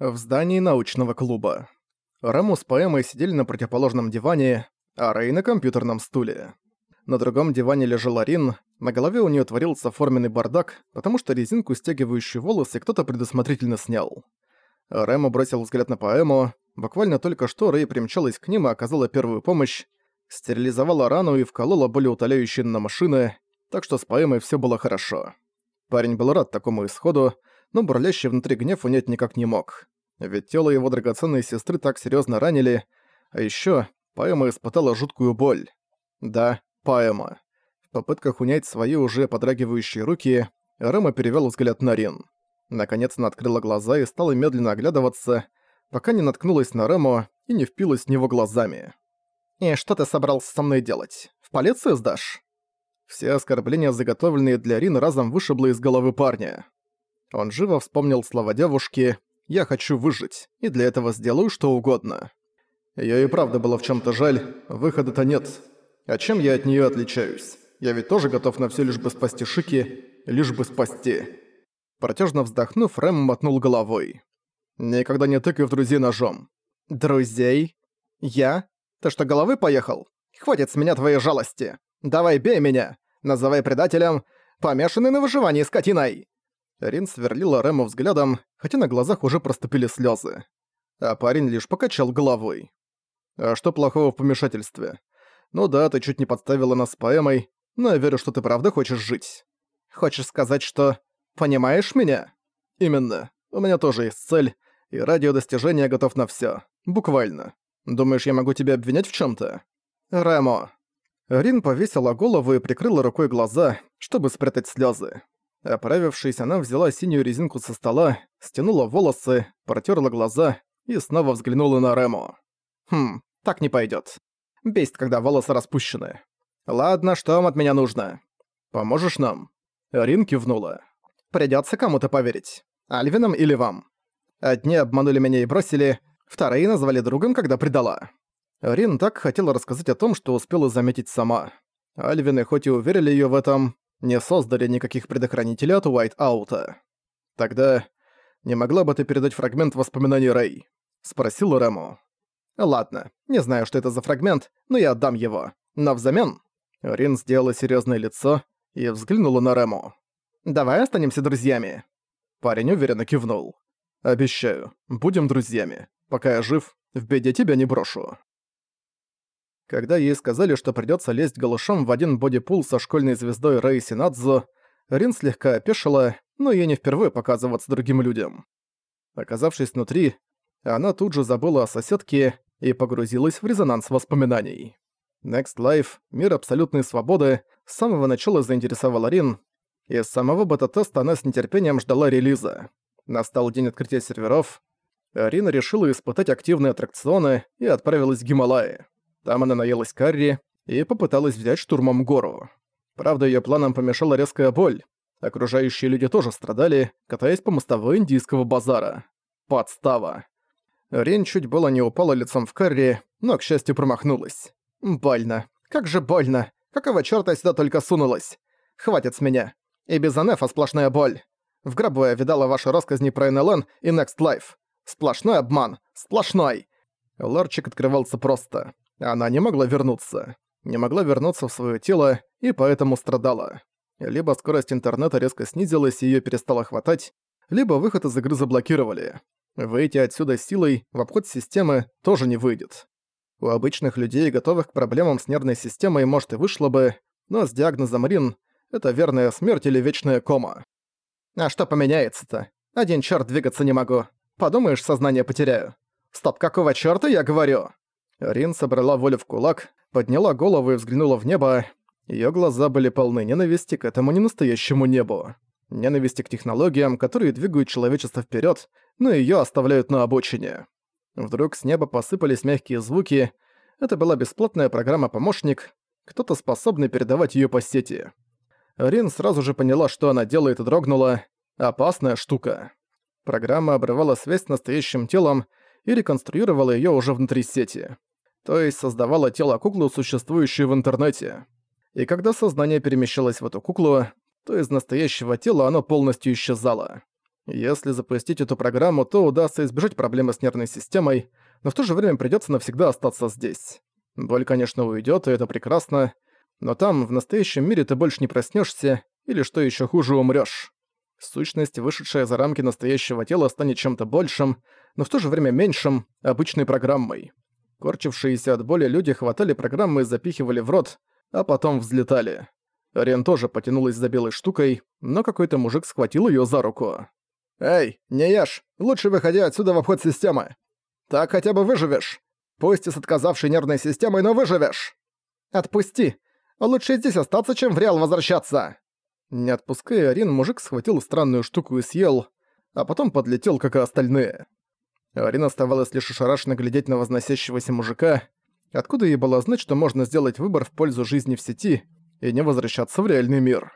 В здании научного клуба. Рэму с поэмой сидели на противоположном диване, а Рэй на компьютерном стуле. На другом диване лежала Рин, на голове у нее творился форменный бардак, потому что резинку, стягивающую волосы, кто-то предусмотрительно снял. Рэму бросил взгляд на поэму. Буквально только что Рэй примчалась к ним и оказала первую помощь, стерилизовала рану и вколола болеутоляющие на машины, так что с поэмой все было хорошо. Парень был рад такому исходу, но бурлящий внутри гнев унять никак не мог. Ведь тело его драгоценной сестры так серьезно ранили, а еще поэма испытала жуткую боль. Да, поэма. В попытках унять свои уже подрагивающие руки, Рэма перевел взгляд на Рин. Наконец она открыла глаза и стала медленно оглядываться, пока не наткнулась на Рэму и не впилась в него глазами. «И что ты собрался со мной делать? В полицию сдашь?» Все оскорбления, заготовленные для Рин, разом вышибло из головы парня. Он живо вспомнил слова девушки «Я хочу выжить, и для этого сделаю что угодно». Её и правда было в чём-то жаль, выхода-то нет. А чем я от неё отличаюсь? Я ведь тоже готов на всё лишь бы спасти Шики, лишь бы спасти. Протяжно вздохнув, Рэм мотнул головой. «Никогда не тыкай в друзей ножом». «Друзей? Я? Ты что, головы поехал? Хватит с меня твоей жалости. Давай бей меня. Называй предателем, помешанный на выживании скотиной». Рин сверлила Рэму взглядом, хотя на глазах уже проступили слезы. А парень лишь покачал головой. «А что плохого в помешательстве? Ну да, ты чуть не подставила нас поэмой, но я верю, что ты правда хочешь жить. Хочешь сказать, что... Понимаешь меня? Именно. У меня тоже есть цель, и ради её достижения готов на всё. Буквально. Думаешь, я могу тебя обвинять в чём-то? Рэмо. Рин повесила голову и прикрыла рукой глаза, чтобы спрятать слёзы. Оправившись, она взяла синюю резинку со стола, стянула волосы, протерла глаза и снова взглянула на Рему. «Хм, так не пойдет. Бесит, когда волосы распущены. Ладно, что вам от меня нужно? Поможешь нам?» Рин кивнула. Придется кому-то поверить. Альвинам или вам. Одни обманули меня и бросили, вторые назвали другом, когда предала». Рин так хотела рассказать о том, что успела заметить сама. Альвины хоть и уверили ее в этом, не создали никаких предохранителей от Уайт-Аута. Тогда не могла бы ты передать фрагмент воспоминаний Рэй? Спросил Рэму. Ладно, не знаю, что это за фрагмент, но я отдам его. Но взамен... Рин сделала серьезное лицо и взглянула на Рэму. «Давай останемся друзьями». Парень уверенно кивнул. «Обещаю, будем друзьями. Пока я жив, в беде тебя не брошу». Когда ей сказали, что придётся лезть голышом в один бодипул со школьной звездой Рэй Синадзу, Рин слегка опешила, но ей не впервые показываться другим людям. Оказавшись внутри, она тут же забыла о соседке и погрузилась в резонанс воспоминаний. Next Life, мир абсолютной свободы, с самого начала заинтересовала Рин, и с самого бета-теста она с нетерпением ждала релиза. Настал день открытия серверов. Рин решила испытать активные аттракционы и отправилась в Гималаи. Там она наелась карри и попыталась взять штурмом гору. Правда, её планам помешала резкая боль. Окружающие люди тоже страдали, катаясь по мостовой индийского базара. Подстава. Рен чуть было не упала лицом в карри, но, к счастью, промахнулась. Больно. Как же больно. Какого чёрта я сюда только сунулась? Хватит с меня. И без Анефа сплошная боль. В гробу я видала ваши рассказни про НЛН и Next Life. Сплошной обман. Сплошной. Ларчик открывался просто. Она не могла вернуться. Не могла вернуться в своё тело и поэтому страдала. Либо скорость интернета резко снизилась и её перестало хватать, либо выход из игры заблокировали. Выйти отсюда силой в обход системы тоже не выйдет. У обычных людей, готовых к проблемам с нервной системой, может и вышло бы, но с диагнозом РИН это верная смерть или вечная кома. А что поменяется-то? Один чёрт двигаться не могу. Подумаешь, сознание потеряю. Стоп, какого чёрта я говорю? Рин собрала волю в кулак, подняла голову и взглянула в небо. Её глаза были полны ненависти к этому ненастоящему небу. Ненависти к технологиям, которые двигают человечество вперёд, но её оставляют на обочине. Вдруг с неба посыпались мягкие звуки. Это была бесплатная программа-помощник, кто-то способный передавать её по сети. Рин сразу же поняла, что она делает и дрогнула. Опасная штука. Программа обрывала связь с настоящим телом и реконструировала её уже внутри сети то есть создавала тело куклы, существующую в интернете. И когда сознание перемещалось в эту куклу, то из настоящего тела оно полностью исчезало. Если запустить эту программу, то удастся избежать проблемы с нервной системой, но в то же время придётся навсегда остаться здесь. Боль, конечно, уйдёт, и это прекрасно, но там, в настоящем мире, ты больше не проснёшься, или, что ещё хуже, умрёшь. Сущность, вышедшая за рамки настоящего тела, станет чем-то большим, но в то же время меньшим, обычной программой. Корчившиеся от боли люди хватали программы и запихивали в рот, а потом взлетали. Рен тоже потянулась за белой штукой, но какой-то мужик схватил её за руку. «Эй, не ешь! Лучше выходи отсюда в обход системы! Так хотя бы выживешь! Пусть и с отказавшей нервной системой, но выживешь!» «Отпусти! Лучше здесь остаться, чем в Реал возвращаться!» Не отпуская Арин, мужик схватил странную штуку и съел, а потом подлетел, как и остальные. Арин оставалось лишь ошарашенно глядеть на возносящегося мужика, откуда ей было знать, что можно сделать выбор в пользу жизни в сети и не возвращаться в реальный мир.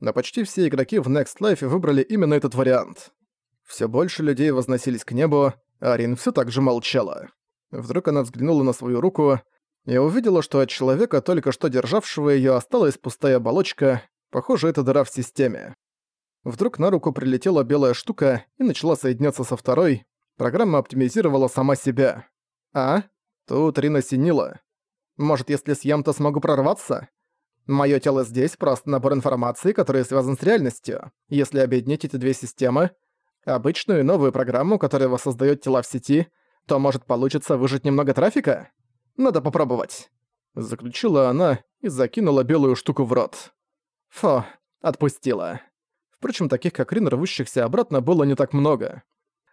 Но почти все игроки в Next Life выбрали именно этот вариант. Все больше людей возносились к небу, а Арин все так же молчала. Вдруг она взглянула на свою руку и увидела, что от человека, только что державшего ее, осталась пустая оболочка, похоже, это дыра в системе. Вдруг на руку прилетела белая штука и начала соединяться со второй. Программа оптимизировала сама себя. А? Тут Рин осенила. Может, если съем, то смогу прорваться? Моё тело здесь просто набор информации, который связан с реальностью. Если объединить эти две системы, обычную и новую программу, которая воссоздаёт тела в сети, то может получится выжать немного трафика? Надо попробовать. Заключила она и закинула белую штуку в рот. Фу, отпустила. Впрочем, таких как Рин, рвущихся обратно, было не так много.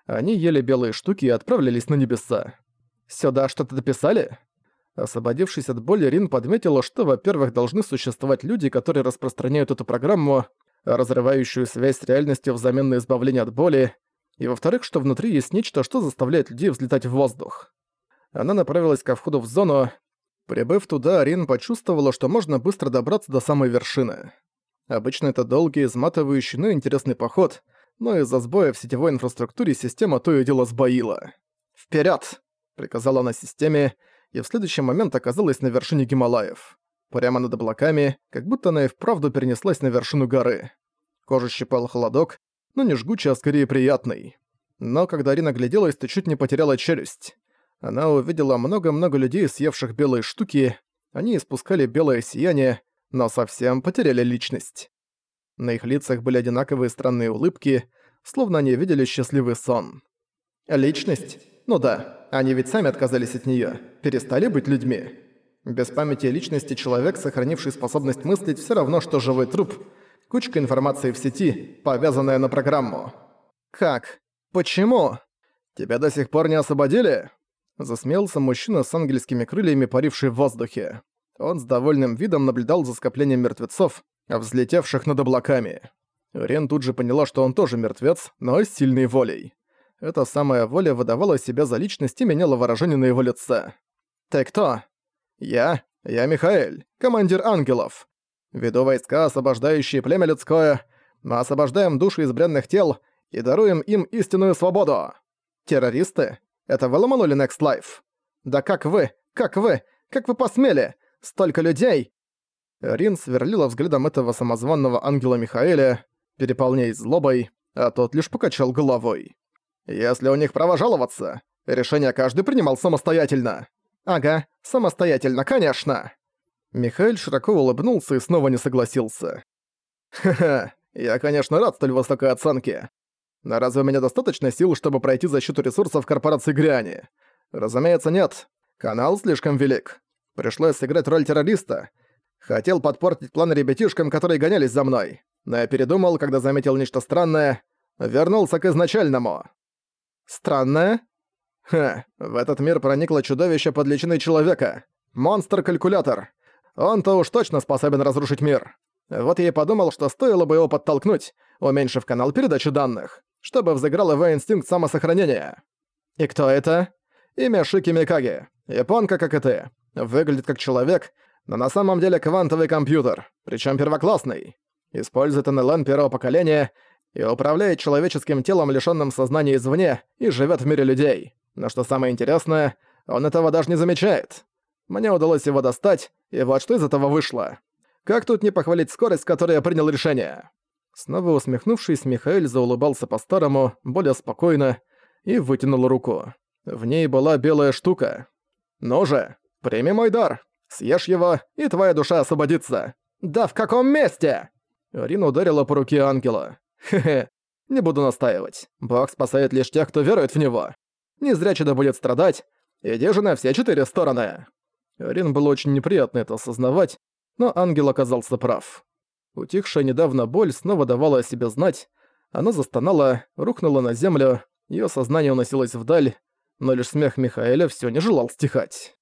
Они ели белые штуки и отправлялись на небеса. «Сюда что-то дописали?» Освободившись от боли, Рин подметила, что, во-первых, должны существовать люди, которые распространяют эту программу, разрывающую связь с реальностью взамен на избавление от боли, и во-вторых, что внутри есть нечто, что заставляет людей взлетать в воздух. Она направилась ко входу в зону. Прибыв туда, Рин почувствовала, что можно быстро добраться до самой вершины. Обычно это долгий, изматывающий, но интересный поход, но из-за сбоя в сетевой инфраструктуре система то и дело сбоила. «Вперёд!» — приказала она системе, и в следующий момент оказалась на вершине Гималаев прямо над облаками, как будто она и вправду перенеслась на вершину горы. Кожа щипал холодок, но не жгучий, а скорее приятный. Но когда Арина гляделась, то чуть не потеряла челюсть. Она увидела много-много людей, съевших белые штуки, они испускали белое сияние, но совсем потеряли личность. На их лицах были одинаковые странные улыбки, словно они видели счастливый сон. Личность? Ну да, они ведь сами отказались от неё, перестали быть людьми. Без памяти личности человек, сохранивший способность мыслить, все равно, что живой труп. Кучка информации в сети, повязанная на программу. «Как? Почему? Тебя до сих пор не освободили?» Засмеялся мужчина с ангельскими крыльями, паривший в воздухе. Он с довольным видом наблюдал за скоплением мертвецов, взлетевших над облаками. Рен тут же поняла, что он тоже мертвец, но с сильной волей. Эта самая воля выдавала себя за личность и меняла выражение на его лице. «Ты кто?» «Я? Я Михаэль, командир ангелов. Веду войска, освобождающие племя людское. Мы освобождаем души из бренных тел и даруем им истинную свободу. Террористы? Это вы ломанули Next Life? Да как вы? Как вы? Как вы посмели? Столько людей!» Рин сверлила взглядом этого самозванного ангела Михаэля, переполняясь злобой, а тот лишь покачал головой. «Если у них право жаловаться, решение каждый принимал самостоятельно. «Ага, самостоятельно, конечно!» Михаил широко улыбнулся и снова не согласился. «Ха-ха, я, конечно, рад столь высокой оценке. Но разве у меня достаточно сил, чтобы пройти защиту ресурсов корпорации Гряни? Разумеется, нет. Канал слишком велик. Пришлось сыграть роль террориста. Хотел подпортить планы ребятишкам, которые гонялись за мной. Но я передумал, когда заметил нечто странное. Вернулся к изначальному. «Странное?» Ха, в этот мир проникло чудовище под личиной человека. Монстр-калькулятор. Он-то уж точно способен разрушить мир. Вот я и подумал, что стоило бы его подтолкнуть, уменьшив канал передачи данных, чтобы взыграл его инстинкт самосохранения. И кто это? Имя Шики Микаги. Японка, как и ты. Выглядит как человек, но на самом деле квантовый компьютер, причем первоклассный. Использует НЛН первого поколения и управляет человеческим телом, лишённым сознания извне, и живет в мире людей. Но что самое интересное, он этого даже не замечает. Мне удалось его достать, и вот что из этого вышло. Как тут не похвалить скорость, с которой я принял решение? Снова усмехнувшись, Михаэль заулыбался по-старому, более спокойно, и вытянул руку. В ней была белая штука. «Ну же, прими мой дар! Съешь его, и твоя душа освободится!» «Да в каком месте?» Рин ударила по руке ангела. «Хе-хе, не буду настаивать. Бог спасает лишь тех, кто верует в него. Не зря чудо будет страдать. Иди же на все четыре стороны!» Рин было очень неприятно это осознавать, но ангел оказался прав. Утихшая недавно боль снова давала о себе знать. Она застонала, рухнула на землю, её сознание уносилось вдаль, но лишь смех Михаэля всё не желал стихать.